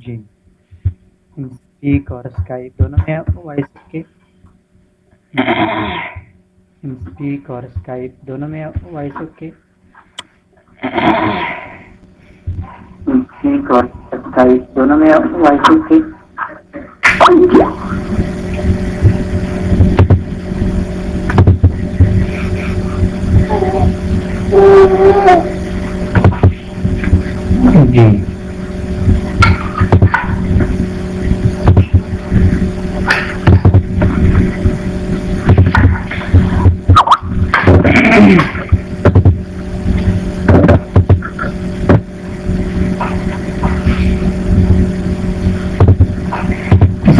جی۔ ٹھیک، اور اسکائپ دونوں میں وائس کے۔ اسپیک اور اسکائپ دونوں میں وائس اوکے اسپیک اور اسکائپ دونوں میں وائس اوکے جی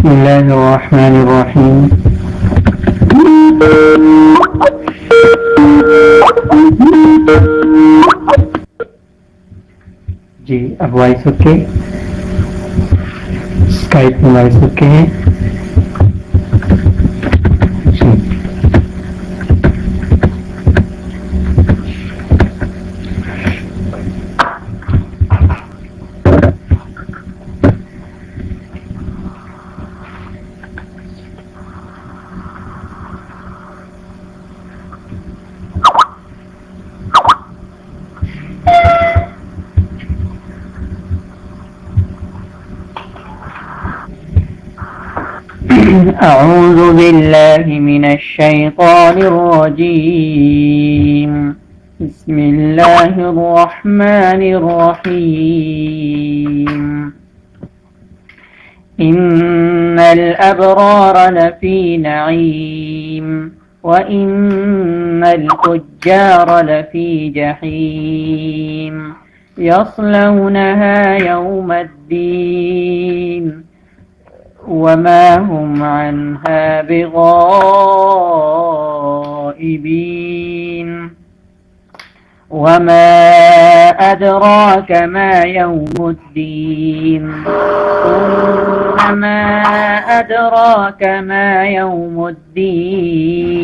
بسم الله الرحمن الرحيم. جی اب وائس اوکے اسکائپ میں وائس اوکے ہے جی أعوذ بالله من الشيطان الرجيم. بسم الله الرحمن الرحيم. إن الأبرار لفي نعيم وإن الفجار لفي جحيم. يصلونها يوم الدين. وما هم عنها بغائبين. وما أدراك ما يوم الدين. وما أدراك ما يوم الدين.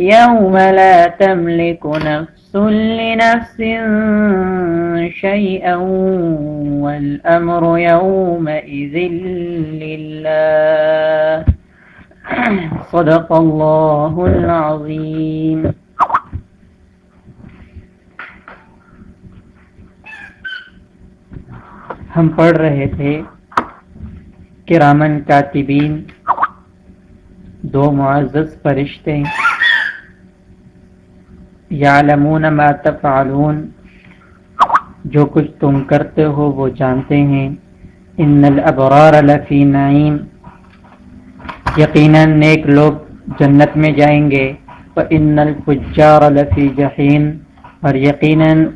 يوم لا تملك نفس لنفس شيئا والأمر يومئذ لله صدق الله العظيم ہم پڑھ رہے تھے کرامن کاتبین دو معزز فرشتے ہیں۔ یعلمون ما تفعلون۔ جو کچھ تم کرتے ہو وہ جانتے ہیں۔ ان الابرار لفی نعیم۔ یقیناً نیک لوگ جنت میں جائیں گے۔ ان الفجار لفی جہین اور یقیناً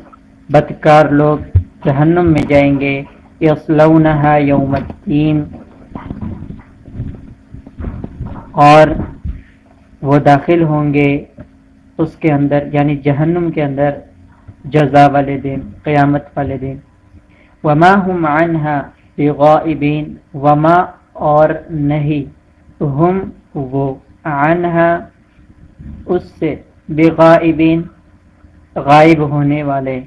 بدکار لوگ جہنم میں جائیں گے۔ یصلونها یوم الدین۔ اور وہ داخل ہوں گے۔ اس کے اندر یعنی جہنم کے اندر جزا والے دن، قیامت والے دن۔ وما ہم عنہا بغائبین وما اور نہیں، ہم وہ عنہا اس سے بغائبین غائب ہونے والے۔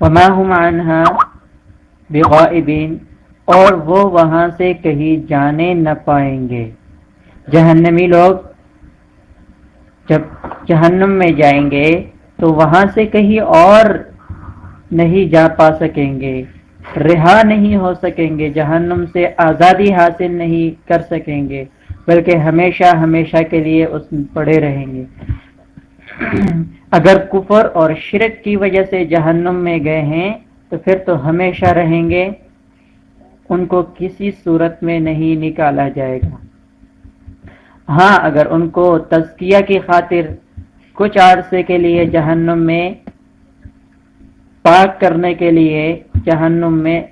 وما ہم عنہا بغائبین اور وہ وہاں سے کہیں جانے نہ پائیں گے۔ جہنمی لوگ جب جہنم میں جائیں گے تو وہاں سے کہیں اور نہیں جا پا سکیں گے، رہا نہیں ہو سکیں گے، جہنم سے آزادی حاصل نہیں کر سکیں گے، بلکہ ہمیشہ ہمیشہ کے لیے اس میں پڑے رہیں گے۔ اگر کفر اور شرک کی وجہ سے جہنم میں گئے ہیں تو پھر تو ہمیشہ رہیں گے۔ ان کو کسی صورت میں نہیں نکالا جائے گا۔ ہاں اگر ان کو تزکیہ کی خاطر کچھ عرصے کے لیے جہنم میں، پاک کرنے کے لیے جہنم میں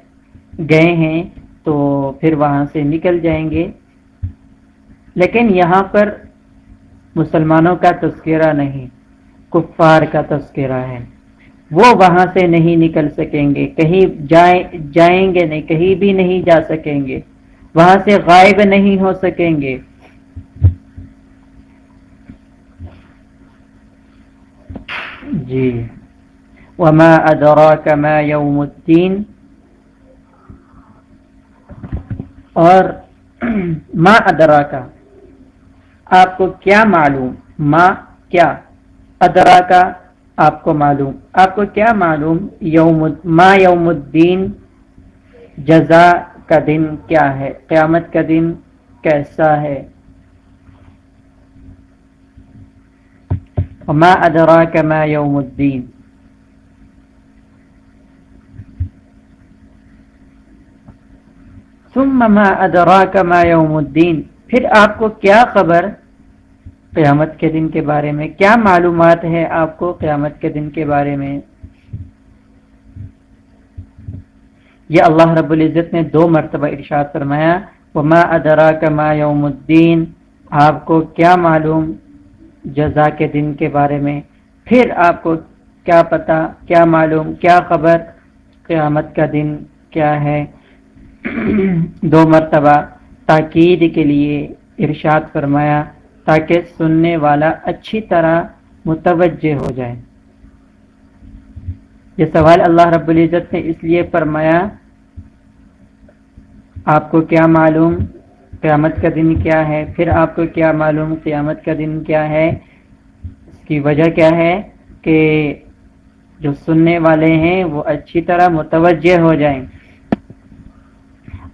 گئے ہیں، تو پھر وہاں سے نکل جائیں گے۔ لیکن یہاں پر مسلمانوں کا تذکرہ نہیں، کفار کا تذکرہ ہے۔ وہ وہاں سے نہیں نکل سکیں گے، کہیں جائیں جائیں گے نہیں، کہیں بھی نہیں جا سکیں گے۔ وہاں سے غائب نہیں ہو سکیں گے۔ جی۔ وما ادراک ما یوم الدین اور ما ادراکا آپ کو کیا معلوم؟ ما کیا؟ ادراکا آپ کو معلوم۔ آپ کو کیا معلوم؟ یوم ما یوم الدین، جزا کا دن کیا ہے؟ قیامت کا دن کیسا ہے؟ وما ادراک ما یوم الدین۔ ثم ما ادراک ما یوم الدین۔ پھر آپ کو کیا خبر؟ قیامت کے دن کے بارے میں۔ کیا معلومات ہے آپ کو قیامت کے دن کے بارے میں؟ یہ اللہ رب العزت نے دو مرتبہ ارشاد فرمایا، وما ادراک ما یوم الدین آپ کو کیا معلوم جزا کے دن کے بارے میں؟ پھر آپ کو کیا پتا کیا معلوم، کیا خبر قیامت کا دن کیا ہے؟ دو مرتبہ تاکید کے لیے ارشاد فرمایا تاکہ سننے والا اچھی طرح متوجہ ہو جائے۔ یہ سوال اللہ رب العزت نے اس لیے فرمایا، آپ کو کیا معلوم قیامت کا دن کیا ہے؟ پھر آپ کو کیا معلوم قیامت کا دن کیا ہے؟ اس کی وجہ کیا ہے کہ جو سننے والے ہیں وہ اچھی طرح متوجہ ہو جائیں۔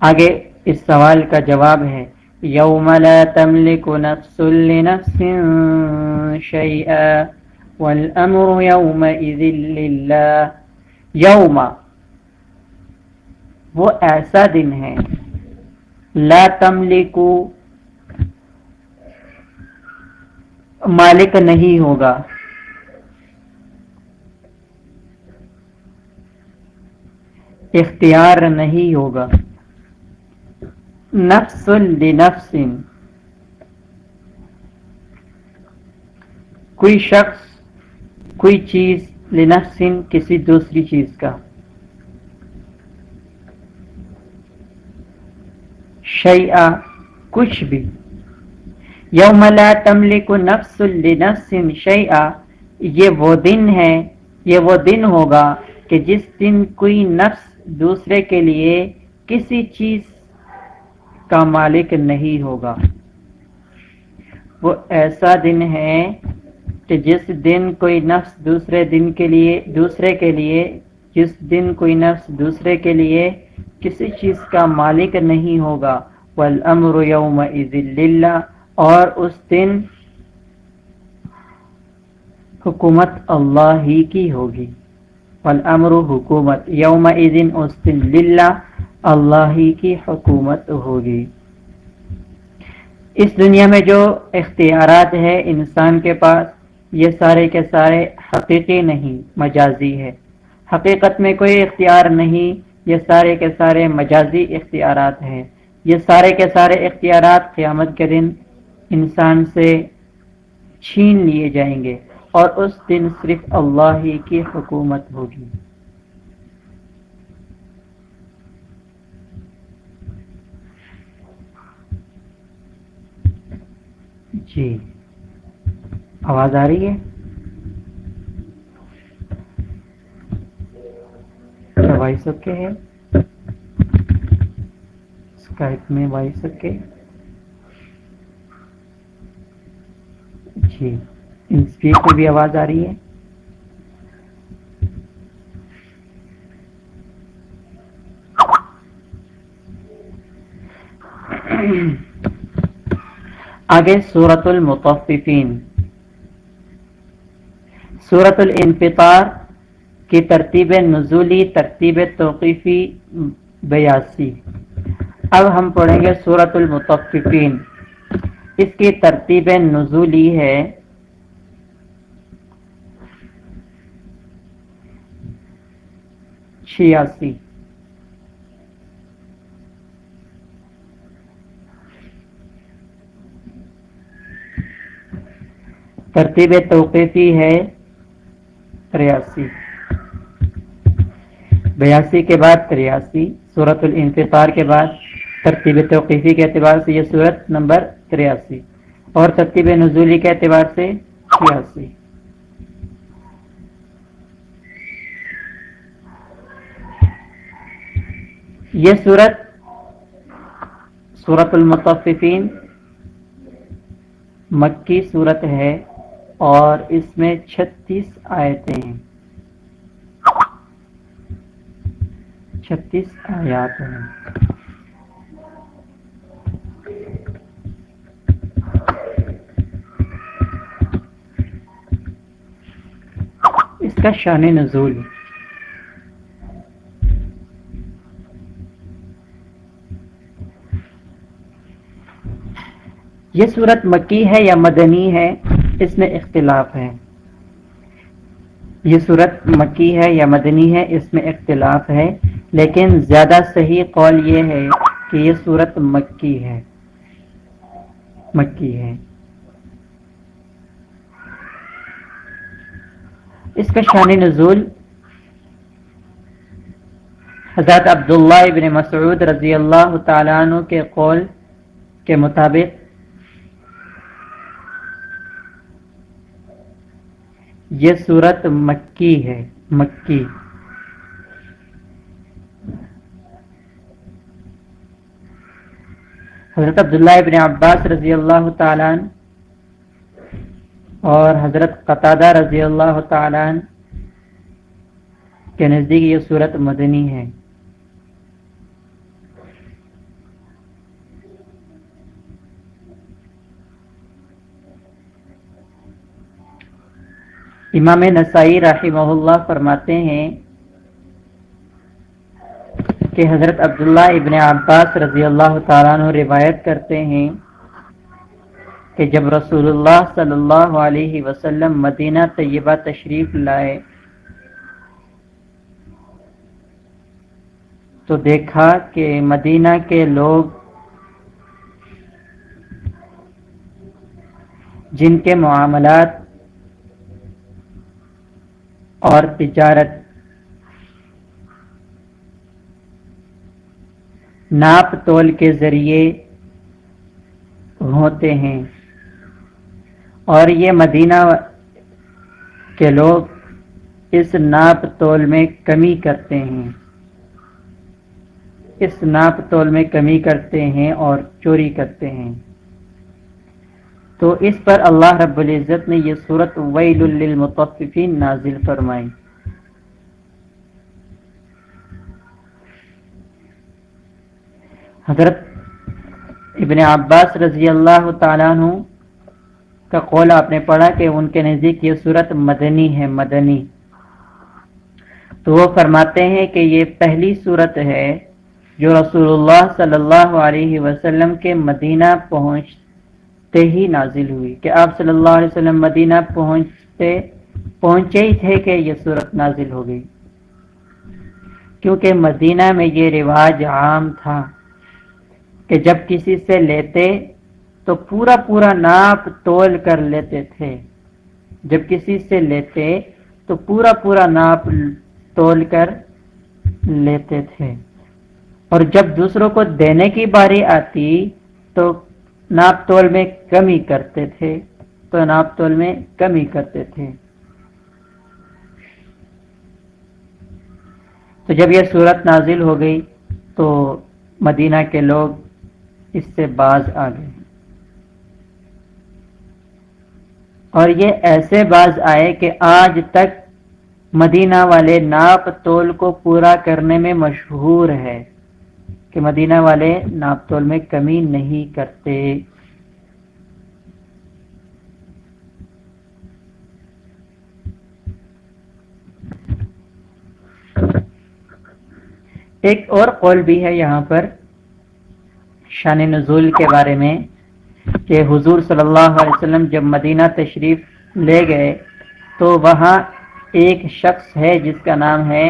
آگے اس سوال کا جواب ہے۔ یوم لا تملک نفس لنفس شیئا والامر یومئذ للہ یوم وہ ایسا دن ہے، لا تملک مالک نہیں ہوگا۔ اختیار نہیں ہوگا۔ نفس لنفس کوئی شخص، کوئی چیز لنفس کسی دوسری چیز کا۔ شیعہ کچھ بھی۔ یوم لا تملک نفس لنفس شیعہ یہ وہ دن ہے، یہ وہ دن ہوگا کہ جس دن کوئی نفس دوسرے کے لیے کسی چیز کا مالک نہیں ہوگا۔ وہ ایسا دن ہے کہ جس دن کوئی نفس دوسرے دن کے لیے، دوسرے کے لیے، جس دن کوئی نفس دوسرے کے لیے کسی چیز کا مالک نہیں ہوگا۔ والامر یوم للہ اور اس دن حکومت اللہ ہی کی ہوگی۔ والامر حکومت یوم اس دن للہ اللہ ہی کی حکومت ہوگی۔ اس دنیا میں جو اختیارات ہے انسان کے پاس، یہ سارے کے سارے حقیقی نہیں، مجازی ہے حقیقت میں کوئی اختیار نہیں، یہ سارے کے سارے مجازی اختیارات ہیں۔ یہ سارے کے سارے اختیارات قیامت کے دن انسان سے چھین لیے جائیں گے اور اس دن صرف اللہ ہی کی حکومت ہوگی۔ جی۔ آواز آ رہی ہے؟ وائس اوکے ہے اسکائپ میں وائس اوکے جی۔ ان اسپیک میں بھی آواز آ رہی ہے۔ آگے سورت المطففین۔ سورت الانفطار کی ترتیب نزولی، ترتیب توقیفی بیاسی۔ اب ہم پڑھیں گے سورت المطففین۔ اس کی ترتیب نزولی ہے۔ چھیاسی۔ ترتیب توقیفی ہے تریاسی۔ بیاسی کے بعد تریاسی صورت الانتفار کے بعد ترتیب توقیفی کے اعتبار سے یہ صورت نمبر تریاسی اور ترتیب نزولی کے اعتبار سے چھیاسی۔ یہ صورت صورت المطففین مکی صورت ہے۔ اور اس میں چھتیس آیتیں ہیں۔ چھتیس آیات ہیں۔ اس کا شان نزول۔ یہ صورت مکی ہے یا مدنی ہے؟ اس میں اختلاف ہے۔ یہ صورت مکی ہے یا مدنی ہے، اس میں اختلاف ہے۔ لیکن زیادہ صحیح قول یہ ہے کہ یہ صورت مکی ہے۔ مکی ہے۔ اس کا شان نزول حضرت عبداللہ ابن مسعود رضی اللہ تعالیٰ عنہ کے قول کے مطابق یہ صورت مکی ہے، مکی۔ حضرت عبداللہ ابن عباس رضی اللہ تعالیٰ اور حضرت قطادہ رضی اللہ تعالیٰ کے نزدیک یہ صورت مدنی ہے۔ امام نسائی رحمہ اللہ فرماتے ہیں کہ حضرت عبداللہ ابن عباس رضی اللہ تعالیٰ عنہ روایت کرتے ہیں کہ جب رسول اللہ صلی اللہ علیہ وسلم مدینہ طیبہ تشریف لائے تو دیکھا کہ مدینہ کے لوگ جن کے معاملات اور تجارت۔ ناپ تول کے ذریعے ہوتے ہیں۔ اور یہ مدینہ کے لوگ اس ناپ تول میں کمی کرتے ہیں۔ اس ناپ تول میں کمی کرتے ہیں اور چوری کرتے ہیں۔ تو اس پر اللہ رب العزت نے یہ صورت ویل للمطففین نازل فرمائی۔ حضرت ابن عباس رضی اللہ تعالیٰ عنہ کا قول آپ نے پڑھا کہ ان کے نزدیک یہ صورت مدنی ہے، مدنی۔ تو وہ فرماتے ہیں کہ یہ پہلی صورت ہے جو رسول اللہ صلی اللہ علیہ وسلم کے مدینہ پہنچ ہی نازل ہوئی کہ آپ صلی اللہ علیہ وسلم مدینہ پہنچتے پہنچے ہی تھے کہ یہ صورت نازل ہو گئی۔ کیونکہ مدینہ میں یہ رواج عام تھا کہ جب کسی سے لیتے تو پورا پورا ناپ تول کر لیتے تھے۔ جب کسی سے لیتے تو پورا پورا ناپ تول کر لیتے تھے۔ اور جب دوسروں کو دینے کی باری آتی تو ناپ تول میں کمی کرتے تھے تو ناپ تول میں کمی کرتے تھے۔ تو جب یہ صورت نازل ہو گئی تو مدینہ کے لوگ اس سے باز آ گئے۔ اور یہ ایسے باز آئے کہ آج تک مدینہ والے ناپ تول کو پورا کرنے میں مشہور ہے۔ کہ مدینہ والے ناپ تول میں کمی نہیں کرتے۔ ایک اور قول بھی ہے یہاں پر شان نزول کے بارے میں کہ حضور صلی اللہ علیہ وسلم جب مدینہ تشریف لے گئے تو وہاں ایک شخص ہے جس کا نام ہے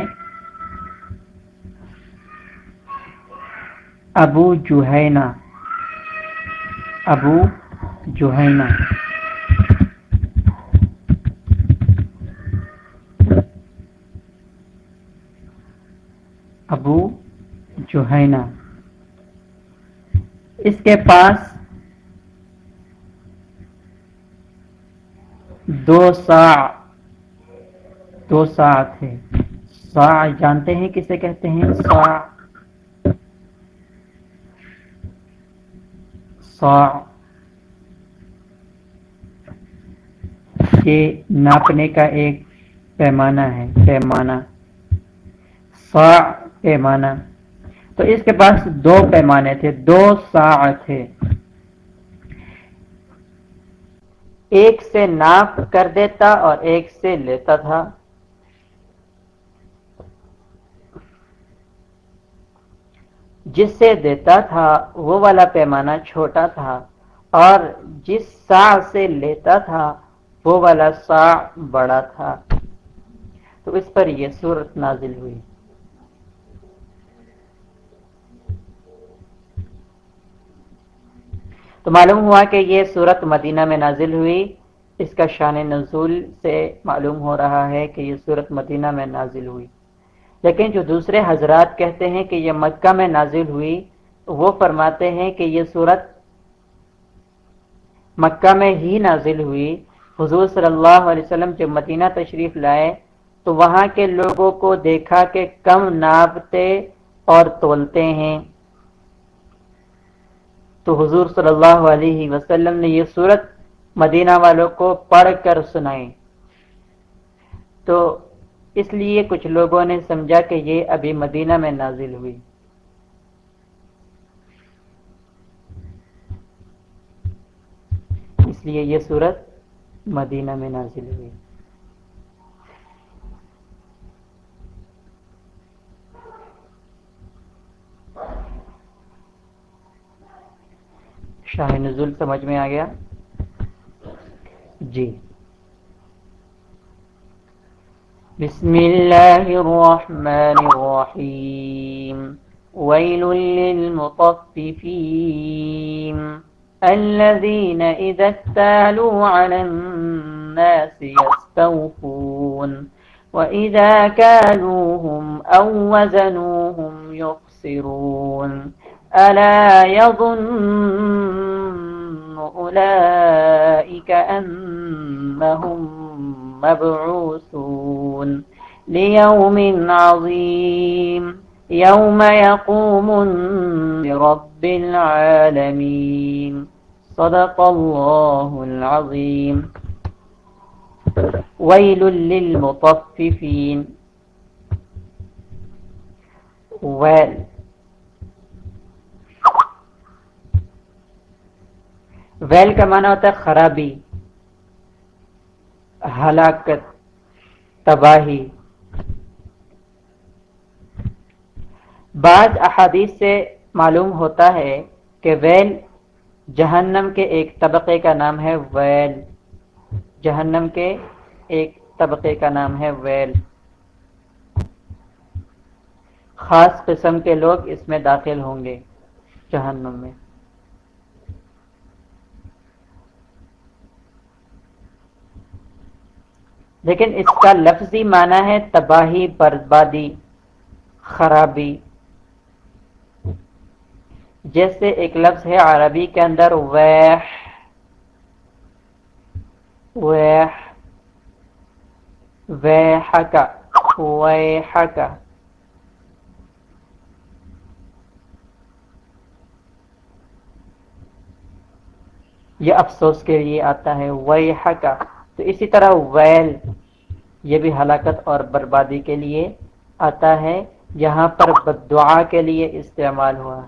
ابو جوہینا ابو جوہینا ابو جوہینا اس کے پاس دو سا دو سا تھے۔ سا جانتے ہیں کسے کہتے ہیں؟ سا۔ سا یہ ناپنے کا ایک پیمانہ ہے، پیمانہ۔ سا پیمانہ۔ تو اس کے پاس دو پیمانے تھے، دو سا تھے۔ ایک سے ناپ کر دیتا اور ایک سے لیتا تھا۔ جس سے دیتا تھا، وہ والا پیمانہ چھوٹا تھا، اور جس سا سے لیتا تھا، وہ والا سا بڑا تھا۔ تو اس پر یہ صورت نازل ہوئی۔ تو معلوم ہوا کہ یہ صورت مدینہ میں نازل ہوئی۔ اس کا شان نزول سے معلوم ہو رہا ہے کہ یہ صورت مدینہ میں نازل ہوئی۔ لیکن جو دوسرے حضرات کہتے ہیں کہ یہ مکہ میں نازل ہوئی، وہ فرماتے ہیں کہ یہ صورت مکہ میں ہی نازل ہوئی۔ حضور صلی اللہ علیہ وسلم جب مدینہ تشریف لائے، تو وہاں کے لوگوں کو دیکھا کہ کم ناپتے اور تولتے ہیں۔ تو حضور صلی اللہ علیہ وسلم نے یہ صورت مدینہ والوں کو پڑھ کر سنائی۔ تو اس لیے کچھ لوگوں نے سمجھا کہ یہ ابھی مدینہ میں نازل ہوئی۔ اس لیے یہ صورت مدینہ میں نازل ہوئی۔ شاہ نزول سمجھ میں آ گیا؟ جی۔ بسم الله الرحمن الرحيم. ويل للمطففين. الذين إذا اكتالوا على الناس يستوفون. وإذا كالوهم أو وزنوهم يخسرون. ألا يظن أولئك أنهم مبعوثون ليوم عظيم، يوم يقوم برب العالمين. صدق الله العظيم. ويل للمطففين. ويل. ویل کا معنی ہوتا ہے خرابی. ہلاکت، تباہی۔ بعض احادیث سے معلوم ہوتا ہے کہ ویل جہنم کے ایک طبقے کا نام ہے ویل۔ جہنم کے ایک طبقے کا نام ہے ویل۔ خاص قسم کے لوگ اس میں داخل ہوں گے جہنم میں۔ لیکن اس کا لفظی معنی ہے تباہی، بربادی، خرابی۔ جیسے ایک لفظ ہے عربی کے اندر ویح ویح ویحکا ویحکا یہ افسوس کے لیے آتا ہے ویحکا تو اسی طرح ویل یہ بھی ہلاکت اور بربادی کے لیے آتا ہے، یہاں پر بدعا کے لیے استعمال ہوا۔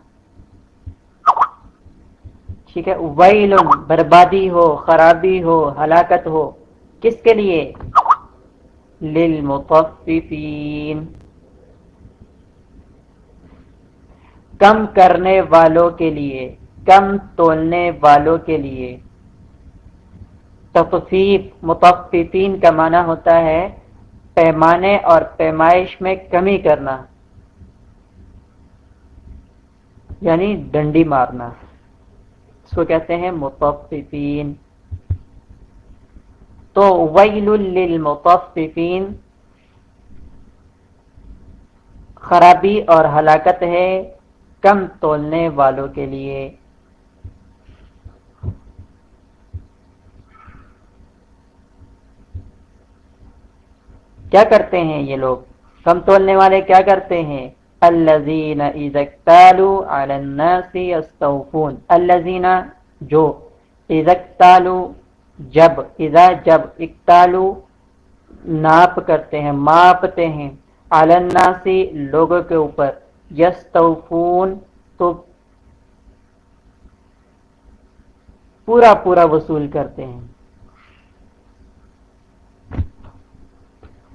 ٹھیک ہے، ویل بربادی ہو، خرابی ہو، ہلاکت ہو، کس کے لیے؟ للمطففین۔ کم کرنے والوں کے لیے، کم تولنے والوں کے لیے۔ تفیف متففین کا معنی ہوتا ہے پیمانے اور پیمائش میں کمی کرنا یعنی ڈنڈی مارنا۔ اس کو کہتے ہیں متففین تو ویل للمتففین خرابی اور ہلاکت ہے کم تولنے والوں کے لیے۔ کیا کرتے ہیں یہ لوگ؟ کم تولنے والے کیا کرتے ہیں؟ الذین اذا اکتالوا علی الناس جو ازکتالو جب، اذا جب اکتالو ناپ کرتے ہیں، ماپتے ہیں علناسی لوگوں کے اوپر۔ یس تو پورا پورا وصول کرتے ہیں۔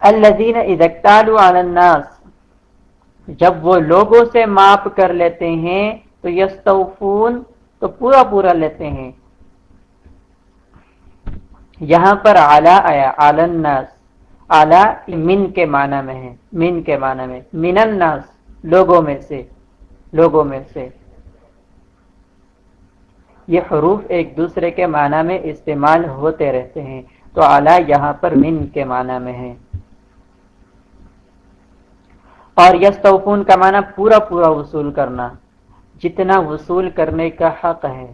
الذین ادکتالو علی الناس، جب وہ لوگوں سے ماپ کر لیتے ہیں، تو یستوفون، تو پورا پورا لیتے ہیں۔ یہاں پر اعلی آیا آل الناس۔ اعلی من کے معنی میں ہے، من کے معنی میں۔ من الناس، لوگوں میں سے، لوگوں میں سے۔ یہ حروف ایک دوسرے کے معنی میں استعمال ہوتے رہتے ہیں۔ تو اعلی یہاں پر من کے معنی میں ہے۔ اور یستوفون کا معنی پورا پورا وصول کرنا، جتنا وصول کرنے کا حق ہے۔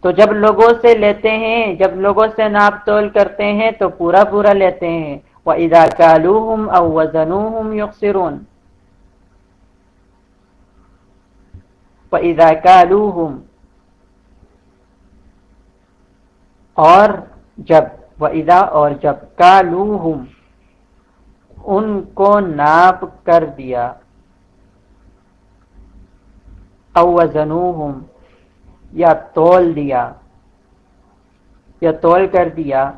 تو جب لوگوں سے لیتے ہیں، جب لوگوں سے ناپ تول کرتے ہیں، تو پورا پورا لیتے ہیں۔ وہ ادا کالو ہم او وزن یقصرون ادا کالو اور جب وہ ادا اور جب کالو ان کو ناپ کر دیا۔ او یا تول دیا۔ یا تول کر دیا۔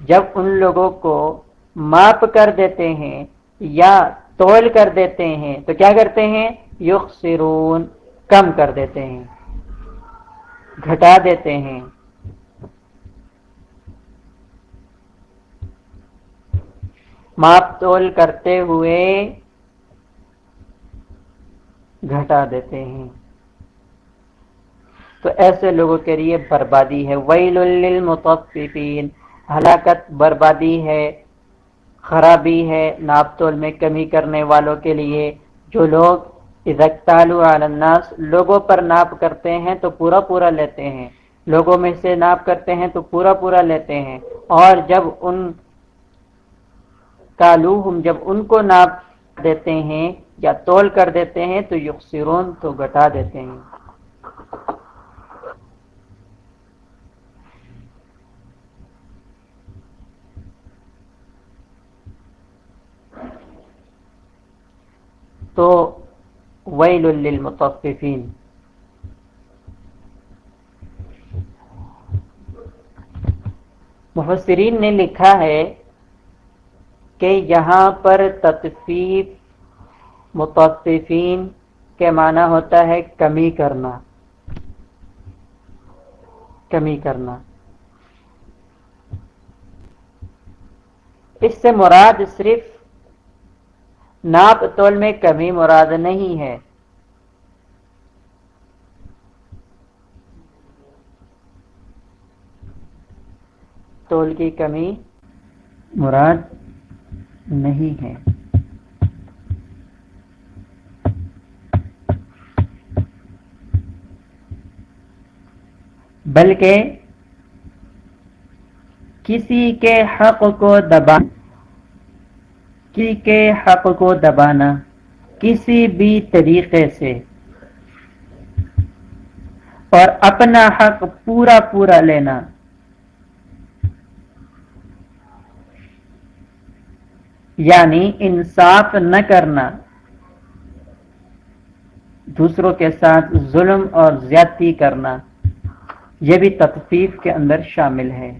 جب ان لوگوں کو ماپ کر دیتے ہیں یا تول کر دیتے ہیں، تو کیا کرتے ہیں؟ یخسرون، کم کر دیتے ہیں۔ گھٹا دیتے ہیں۔ ماپ تول کرتے ہوئے گھٹا دیتے ہیں۔ تو ایسے لوگوں کے لیے بربادی ہے۔ ویل للمطففین۔ ہلاکت بربادی ہے، خرابی ہے ناپ تول میں کمی کرنے والوں کے لیے۔ جو لوگ الناس، لوگوں پر ناپ کرتے ہیں تو پورا پورا لیتے ہیں۔ لوگوں میں سے ناپ کرتے ہیں تو پورا پورا لیتے ہیں۔ اور جب ان کالو جب ان کو ناپ دیتے ہیں یا تول کر دیتے ہیں، تو یقصرون تو گٹا دیتے ہیں۔ تو ویل للمطففین۔ مفسرین نے لکھا ہے کہ یہاں پر تطفیف متفین کے معنی ہوتا ہے کمی کرنا کمی کرنا۔ اس سے مراد صرف ناپ تول میں کمی مراد نہیں ہے۔ تول کی کمی مراد نہیں ہے۔ بلکہ کسی کے حق کو دبا کسی کے حق کو دبانا کسی بھی طریقے سے۔ اور اپنا حق پورا پورا لینا۔ یعنی انصاف نہ کرنا۔ دوسروں کے ساتھ ظلم اور زیادتی کرنا، یہ بھی تطفیف کے اندر شامل ہے۔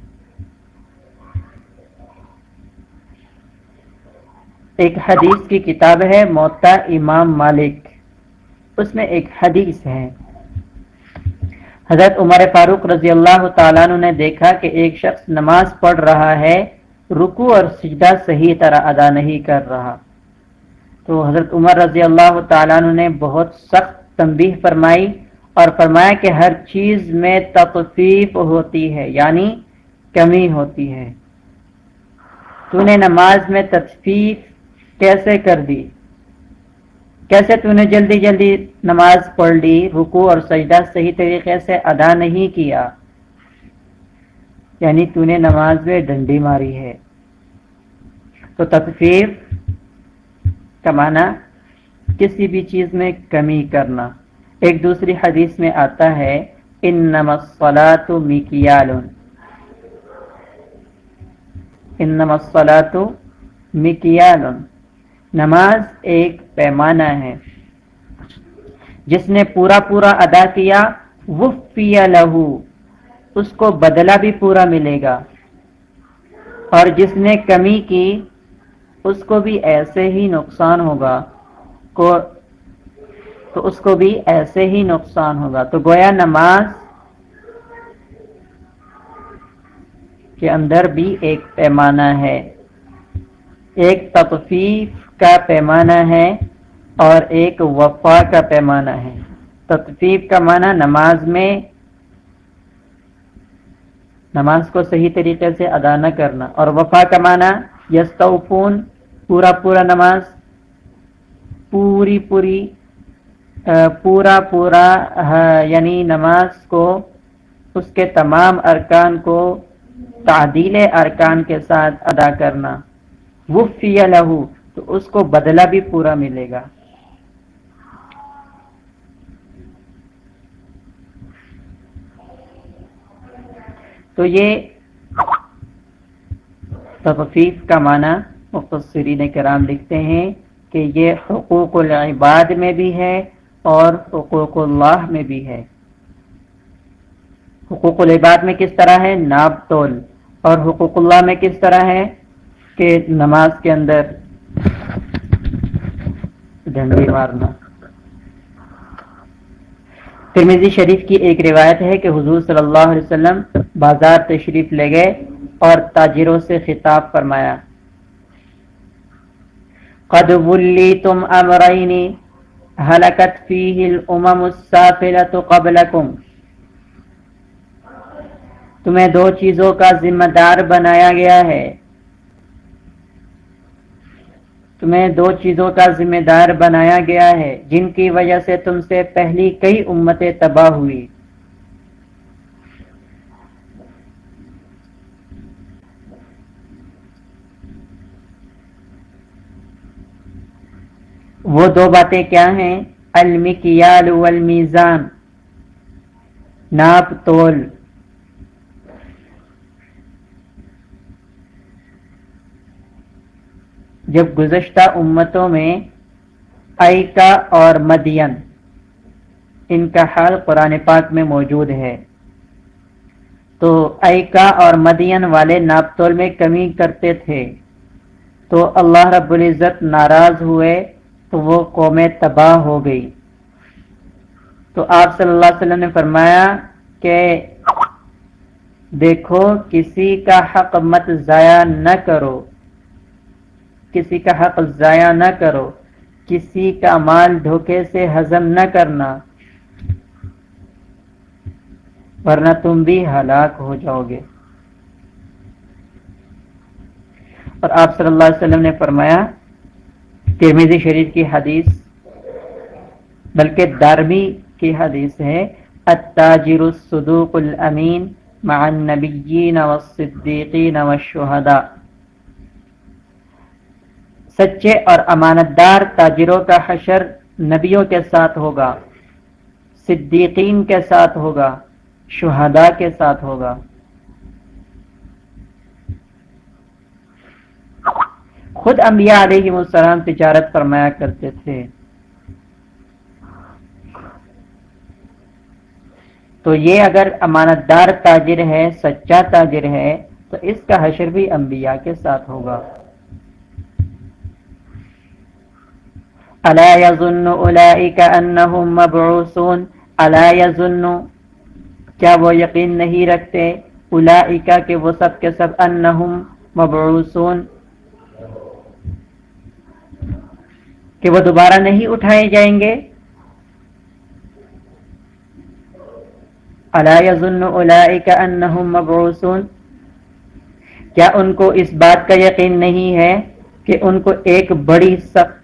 ایک حدیث کی کتاب ہے، موتا امام مالک۔ اس میں ایک حدیث ہے۔ حضرت عمر فاروق رضی اللہ تعالیٰ نے دیکھا کہ ایک شخص نماز پڑھ رہا ہے رکو اور سجدہ صحیح طرح ادا نہیں کر رہا۔ تو حضرت عمر رضی اللہ تعالیٰ نے بہت سخت تنبیہ فرمائی اور فرمایا کہ ہر چیز میں تطفیف ہوتی ہے یعنی کمی ہوتی ہے۔ تو نے نماز میں تطفیف کیسے کر دی؟ کیسے تو نے جلدی جلدی نماز پڑھ لی رکو اور سجدہ صحیح طریقے سے ادا نہیں کیا؟ یعنی تو نے نماز میں ڈنڈی ماری ہے۔ تو تطفیف کا معنی کسی بھی چیز میں کمی کرنا۔ ایک دوسری حدیث میں آتا ہے، انما الصلاة مکیال۔ انما الصلاة مکیال۔ نماز ایک پیمانہ ہے۔ جس نے پورا پورا ادا کیا وفی لہو۔ اس کو بدلہ بھی پورا ملے گا۔ اور جس نے کمی کی، اس کو بھی ایسے ہی نقصان ہوگا۔ کو، تو اس کو بھی ایسے ہی نقصان ہوگا۔ تو گویا نماز کے اندر بھی ایک پیمانہ ہے۔ ایک تطفیف کا پیمانہ ہے اور ایک وفا کا پیمانہ ہے۔ تطفیف کا معنی نماز میں نماز کو صحیح طریقے سے ادا نہ کرنا۔ اور وفا کا معنی یستوفون، پورا پورا نماز، پوری پوری پورا پورا یعنی نماز کو، اس کے تمام ارکان کو تعدیل ارکان کے ساتھ ادا کرنا۔ وفی لہو، تو اس کو بدلہ بھی پورا ملے گا۔ تو یہ تفیف کا معنی مختصرین کرام لکھتے ہیں کہ یہ حقوق العباد میں بھی ہے اور حقوق اللہ میں بھی ہے۔ حقوق العباد میں کس طرح ہے؟ ناب تول۔ اور حقوق اللہ میں کس طرح ہے کہ نماز کے اندر ڈنڈی مارنا؟ ترمیزی شریف کی ایک روایت ہے کہ حضور صلی اللہ علیہ وسلم بازار تشریف لے گئے اور تاجروں سے خطاب فرمایا۔ قد تم امرینی حلقت فیہ الامم السافلت قبلکم تمہیں دو چیزوں کا ذمہ دار بنایا گیا ہے۔ تمہیں دو چیزوں کا ذمہ دار بنایا گیا ہے، جن کی وجہ سے تم سے پہلی کئی امتیں تباہ ہوئی وہ دو باتیں کیا ہیں؟ المکیال والمیزان۔ ناپ تول۔ جب گزشتہ امتوں میں ایکا اور مدین، ان کا حال قرآن پاک میں موجود ہے۔ تو ایکا اور مدین والے ناپتول میں کمی کرتے تھے۔ تو اللہ رب العزت ناراض ہوئے تو وہ قوم تباہ ہو گئی۔ تو آپ صلی اللہ علیہ وسلم نے فرمایا کہ دیکھو، کسی کا حق مت ضائع نہ کرو۔ کسی کا حق ضائع نہ کرو، کسی کا مال دھوکے سے ہضم نہ کرنا، ورنہ تم بھی ہلاک ہو جاؤ گے۔ اور آپ صلی اللہ علیہ وسلم نے فرمایا ترمیزی شریف کی حدیث، بلکہ دارمی کی حدیث ہے، التاجر الصدوق الامین مع النبیین والصدیقین والشہداء۔ سچے اور امانت دار تاجروں کا حشر نبیوں کے ساتھ ہوگا، صدیقین کے ساتھ ہوگا، شہداء کے ساتھ ہوگا۔ خود انبیاء علیہ السلام تجارت فرمایا کرتے تھے۔ تو یہ اگر امانت دار تاجر ہے، سچا تاجر ہے، تو اس کا حشر بھی انبیاء کے ساتھ ہوگا۔ الا يظن اولئك انهم مبعوثون؟ الا يظن؟ کیا وہ یقین نہیں رکھتے اولئک کہ وہ سب کے سب انهم مبعوثون؟ کہ وہ دوبارہ نہیں اٹھائے جائیں گے؟ الا يظن اولئك انهم مبعوثون؟ کیا ان کو اس بات کا یقین نہیں ہے کہ ان کو ایک بڑی سخت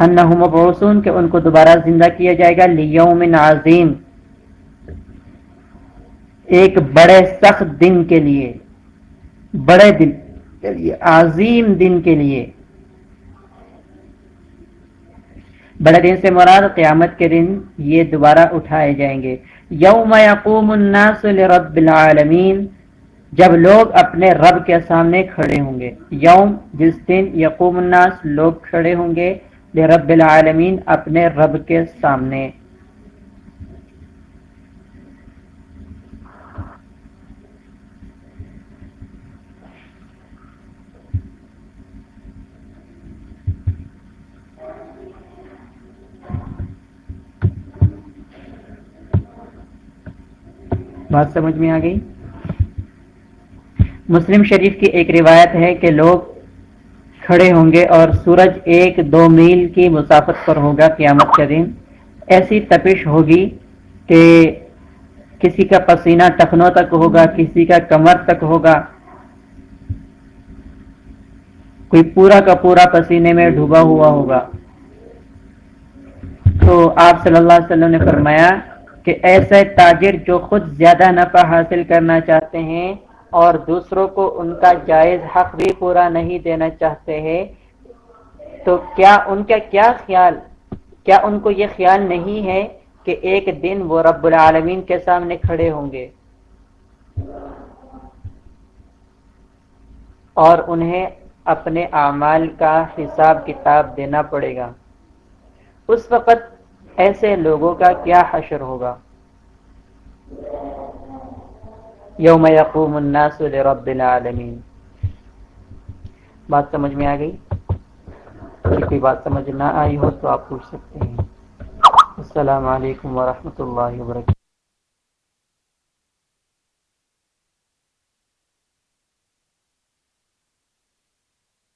انہم مبعوثون کہ ان کو دوبارہ زندہ کیا جائے گا لیوم عظیم۔ ایک بڑے سخت دن کے لیے۔ بڑے دن کے لیے، عظیم دن کے لیے۔ بڑے دن سے مراد قیامت کے دن یہ دوبارہ اٹھائے جائیں گے۔ یوم یقوم الناس لرب العالمین۔ جب لوگ اپنے رب کے سامنے کھڑے ہوں گے۔ یوم، جس دن یقوم الناس لوگ کھڑے ہوں گے لرب العالمین اپنے رب کے سامنے۔ بات سمجھ میں آ گئی؟ مسلم شریف کی ایک روایت ہے کہ لوگ کھڑے ہوں گے اور سورج ایک دو میل کی مسافت پر ہوگا قیامت کے دن۔ ایسی تپش ہوگی کہ کسی کا پسینہ ٹخنوں تک ہوگا، کسی کا کمر تک ہوگا۔ کوئی پورا کا پورا پسینے میں ڈوبا ہوا ہوگا۔ تو آپ صلی اللہ علیہ وسلم نے فرمایا کہ ایسے تاجر جو خود زیادہ نفع حاصل کرنا چاہتے ہیں اور دوسروں کو ان کا جائز حق بھی پورا نہیں دینا چاہتے ہیں، تو کیا ان کا کیا خیال؟ کیا ان کو یہ خیال نہیں ہے کہ ایک دن وہ رب العالمین کے سامنے کھڑے ہوں گے؟ اور انہیں اپنے اعمال کا حساب کتاب دینا پڑے گا۔ اس وقت ایسے لوگوں کا کیا حشر ہوگا؟ یوم یقوم الناس لرب العالمین۔ بات سمجھ میں آ گئی؟ جی، کوئی بات سمجھ نہ آئی ہو تو آپ پوچھ سکتے ہیں۔ السلام علیکم ورحمۃ اللہ وبرکاتہ۔